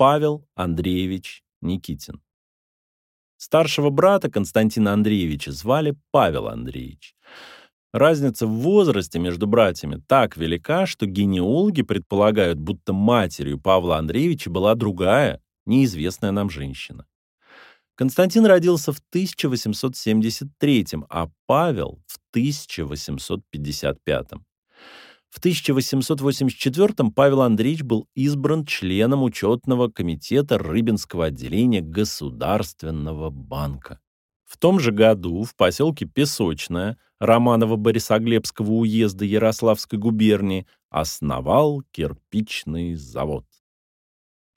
Павел Андреевич Никитин. Старшего брата Константина Андреевича звали Павел Андреевич. Разница в возрасте между братьями так велика, что генеалоги предполагают, будто матерью Павла Андреевича была другая, неизвестная нам женщина. Константин родился в 1873, а Павел в 1855. В 1884 Павел Андреевич был избран членом учетного комитета Рыбинского отделения Государственного банка. В том же году в поселке Песочное Романово-Борисоглебского уезда Ярославской губернии основал кирпичный завод.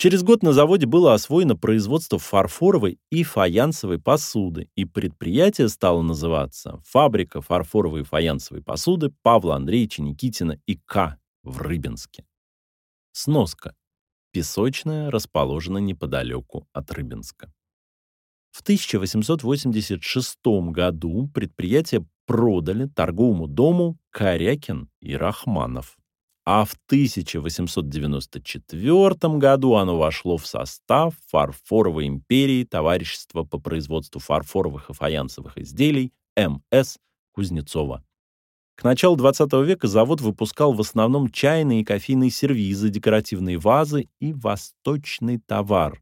Через год на заводе было освоено производство фарфоровой и фаянсовой посуды, и предприятие стало называться «Фабрика фарфоровой и фаянсовой посуды Павла Андреевича Никитина и К. в Рыбинске». Сноска. Песочная расположена неподалеку от Рыбинска. В 1886 году предприятие продали торговому дому Корякин и Рахманов а в 1894 году оно вошло в состав Фарфоровой империи Товарищества по производству фарфоровых и фаянсовых изделий МС Кузнецова. К началу XX века завод выпускал в основном чайные и кофейные сервизы, декоративные вазы и восточный товар.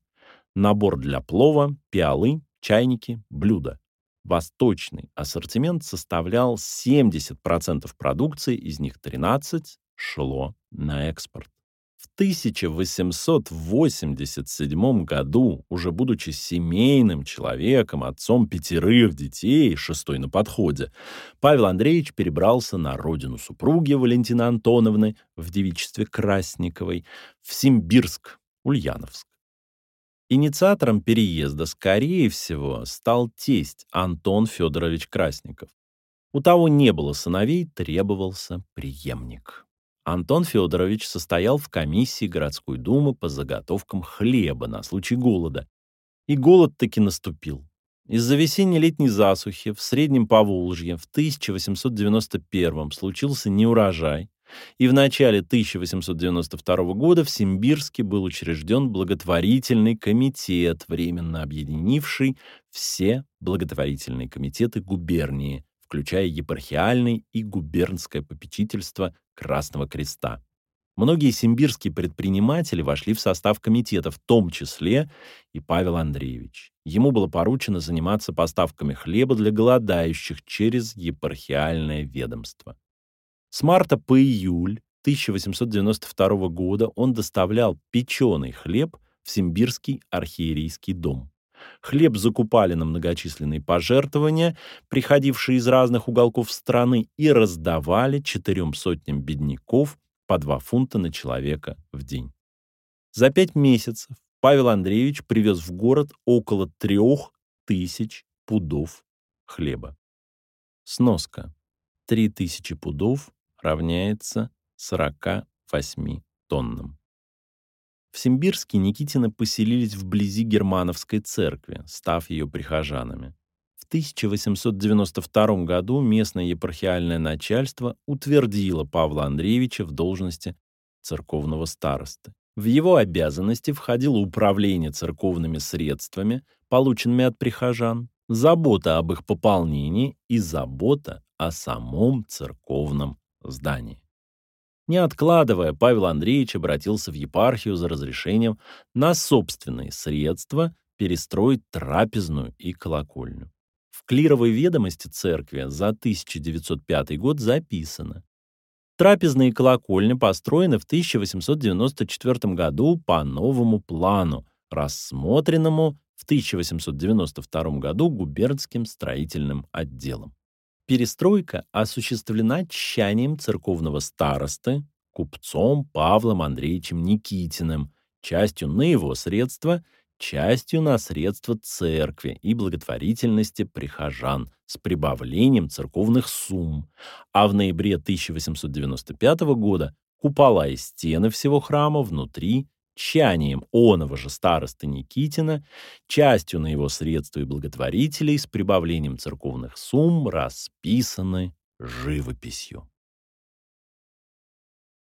Набор для плова, пиалы, чайники, блюда. Восточный ассортимент составлял 70% продукции, из них 13 шло на экспорт. В 1887 году, уже будучи семейным человеком, отцом пятерых детей, шестой на подходе, Павел Андреевич перебрался на родину супруги Валентины Антоновны в девичестве Красниковой, в Симбирск, Ульяновск. Инициатором переезда, скорее всего, стал тесть Антон Федорович Красников. У того не было сыновей, требовался преемник. Антон Федорович состоял в комиссии городской думы по заготовкам хлеба на случай голода. И голод таки наступил. Из-за весенне-летней засухи в Среднем Поволжье в 1891 случился неурожай, и в начале 1892 года в Симбирске был учрежден благотворительный комитет, временно объединивший все благотворительные комитеты губернии, включая епархиальный и губернское попечительство Красного Креста. Многие симбирские предприниматели вошли в состав комитета, в том числе и Павел Андреевич. Ему было поручено заниматься поставками хлеба для голодающих через епархиальное ведомство. С марта по июль 1892 года он доставлял печеный хлеб в Симбирский архиерейский дом. Хлеб закупали на многочисленные пожертвования, приходившие из разных уголков страны, и раздавали четырем сотням бедняков по два фунта на человека в день. За пять месяцев Павел Андреевич привез в город около трех тысяч пудов хлеба. Сноска. Три тысячи пудов равняется 48 тоннам. В Симбирске Никитины поселились вблизи Германовской церкви, став ее прихожанами. В 1892 году местное епархиальное начальство утвердило Павла Андреевича в должности церковного старосты. В его обязанности входило управление церковными средствами, полученными от прихожан, забота об их пополнении и забота о самом церковном здании. Не откладывая, Павел Андреевич обратился в епархию за разрешением на собственные средства перестроить трапезную и колокольню. В клировой ведомости церкви за 1905 год записано Трапезная и колокольня построены в 1894 году по новому плану, рассмотренному в 1892 году губернским строительным отделом. Перестройка осуществлена тщанием церковного старосты, купцом Павлом Андреевичем Никитиным, частью на его средства, частью на средства церкви и благотворительности прихожан с прибавлением церковных сумм, а в ноябре 1895 года купола и стены всего храма внутри тщанием оного же старосты Никитина, частью на его средства и благотворителей с прибавлением церковных сумм расписаны живописью.